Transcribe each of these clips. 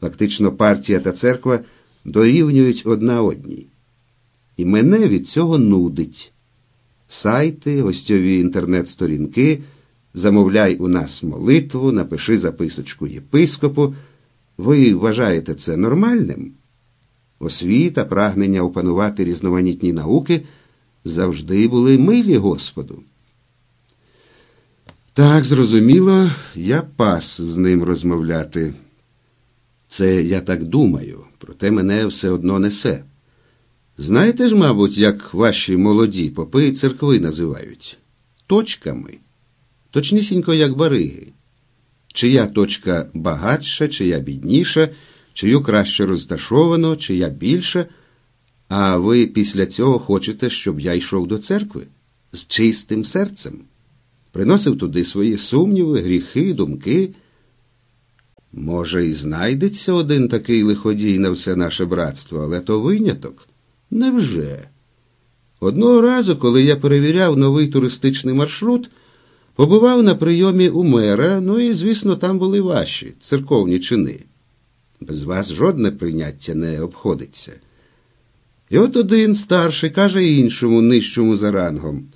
Фактично, партія та церква дорівнюють одна одній. І мене від цього нудить. Сайти, гостьові інтернет-сторінки, замовляй у нас молитву, напиши записочку єпископу. Ви вважаєте це нормальним? Освіта, прагнення опанувати різноманітні науки завжди були милі Господу. Так, зрозуміло, я пас з ним розмовляти. Це я так думаю, проте мене все одно несе. Знаєте ж, мабуть, як ваші молоді попи церкви називають? Точками. Точнісінько, як бариги. Чия точка багатша, чия бідніша, чию краще розташовано, чия більша, а ви після цього хочете, щоб я йшов до церкви з чистим серцем, приносив туди свої сумніви, гріхи, думки. Може, і знайдеться один такий лиходій на все наше братство, але то виняток. Невже? Одного разу, коли я перевіряв новий туристичний маршрут, побував на прийомі у мера, ну і, звісно, там були ваші церковні чини. Без вас жодне прийняття не обходиться. І от один старший каже іншому, нижчому за рангом.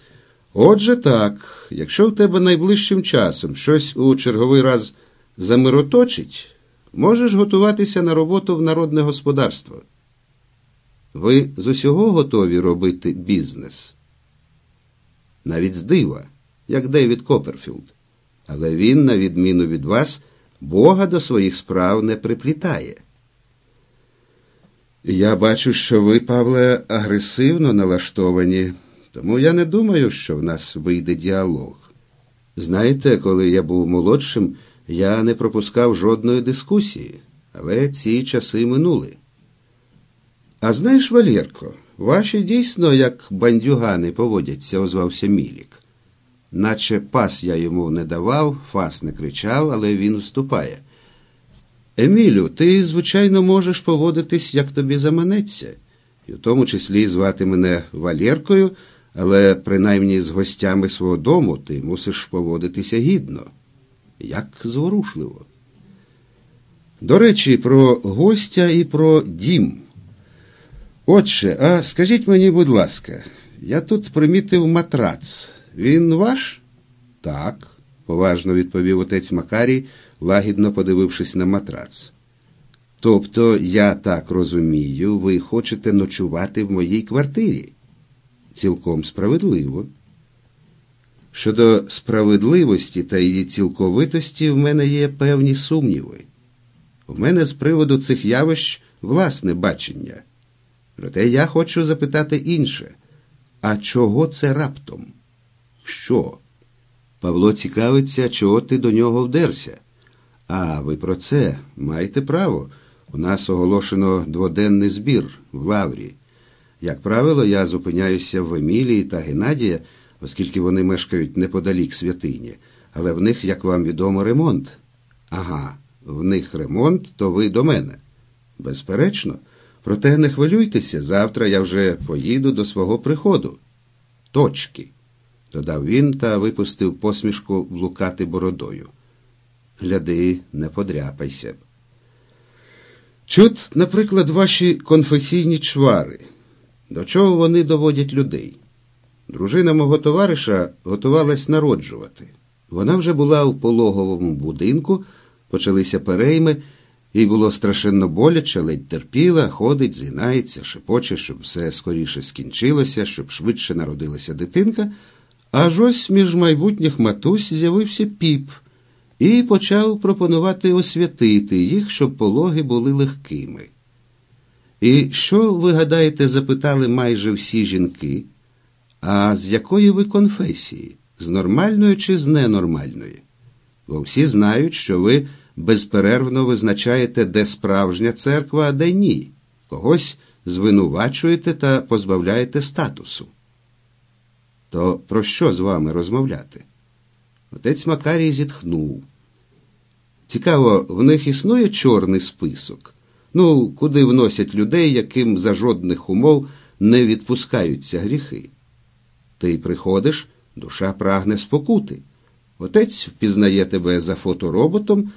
Отже так, якщо в тебе найближчим часом щось у черговий раз замироточить, можеш готуватися на роботу в народне господарство. Ви з усього готові робити бізнес? Навіть з дива, як Девід Копперфілд. Але він, на відміну від вас, Бога до своїх справ не приплітає. Я бачу, що ви, Павле, агресивно налаштовані, тому я не думаю, що в нас вийде діалог. Знаєте, коли я був молодшим, я не пропускав жодної дискусії, але ці часи минули. А знаєш, Валєрко, ваші дійсно, як бандюгани поводяться, озвався Мілік. Наче пас я йому не давав, фас не кричав, але він уступає. Емілю, ти, звичайно, можеш поводитись, як тобі заманеться, і в тому числі звати мене Валєркою, але принаймні з гостями свого дому ти мусиш поводитися гідно, як зворушливо. До речі, про гостя і про дім. Отче, а скажіть мені, будь ласка, я тут примітив матрац. Він ваш? Так, поважно відповів отець Макарій, лагідно подивившись на матрац. Тобто, я так розумію, ви хочете ночувати в моїй квартирі? Цілком справедливо. Щодо справедливості та її цілковитості, в мене є певні сумніви. У мене з приводу цих явищ власне бачення. Проте я хочу запитати інше. А чого це раптом? Що? Павло цікавиться, чого ти до нього вдерся. А ви про це маєте право. У нас оголошено дводенний збір в Лаврі. Як правило, я зупиняюся в Емілії та Геннадія, оскільки вони мешкають неподалік святині, але в них, як вам відомо, ремонт. Ага, в них ремонт, то ви до мене. Безперечно. Проте не хвилюйтеся, завтра я вже поїду до свого приходу. Точки, додав він та випустив посмішку влукати бородою. Гляди, не подряпайся. Чут, наприклад, ваші конфесійні чвари. До чого вони доводять людей? Дружина мого товариша готувалась народжувати. Вона вже була в пологовому будинку, почалися перейми. Їй було страшенно боляче, ледь терпіла, ходить, згинається, шепоче, щоб все скоріше скінчилося, щоб швидше народилася дитинка. Аж ось між майбутніх матусь з'явився піп і почав пропонувати освятити їх, щоб пологи були легкими. І що, ви гадаєте, запитали майже всі жінки? А з якої ви конфесії? З нормальної чи з ненормальної? Бо всі знають, що ви безперервно визначаєте, де справжня церква, а де ні. Когось звинувачуєте та позбавляєте статусу. То про що з вами розмовляти? Отець Макарій зітхнув. Цікаво, в них існує чорний список. Ну, куди вносять людей, яким за жодних умов не відпускаються гріхи. Ти приходиш, душа прагне спокути. Отець впізнає тебе за фотороботом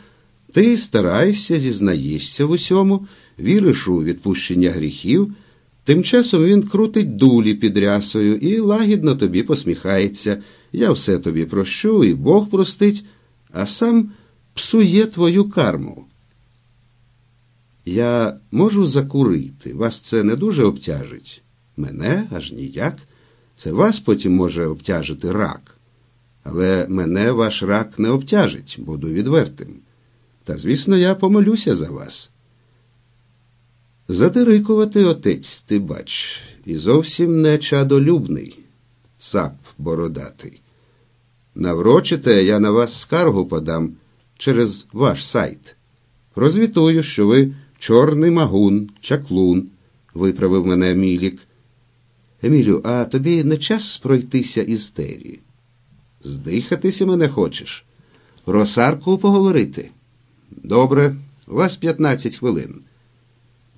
Ти стараєшся, зізнаєшся в усьому, віриш у відпущення гріхів, тим часом він крутить дулі під рясою і лагідно тобі посміхається. Я все тобі прощу, і Бог простить, а сам псує твою карму. Я можу закурити, вас це не дуже обтяжить. Мене аж ніяк. Це вас потім може обтяжити рак. Але мене ваш рак не обтяжить, буду відвертим. Та, звісно, я помолюся за вас. Задирикувати отець, ти бач, і зовсім не чадолюбний, цап бородатий. Наврочите, я на вас скаргу подам через ваш сайт. Розвітую, що ви чорний магун, чаклун, виправив мене Емілік. Емілю, а тобі не час пройтися із тері? Здихатися мене хочеш? Про Сарку поговорити? Добре, у вас 15 хвилин.